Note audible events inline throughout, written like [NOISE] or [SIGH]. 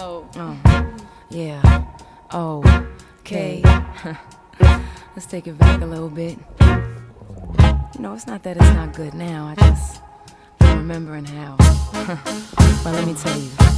Oh. oh. Yeah. Oh. Okay. [LAUGHS] Let's take it back a little bit. You know, it's not that it's not good now. I just I'm remembering how. [LAUGHS] But let me tell you.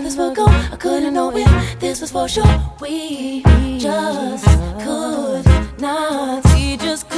how this would go. I couldn't know if this was for sure. We just could not. see just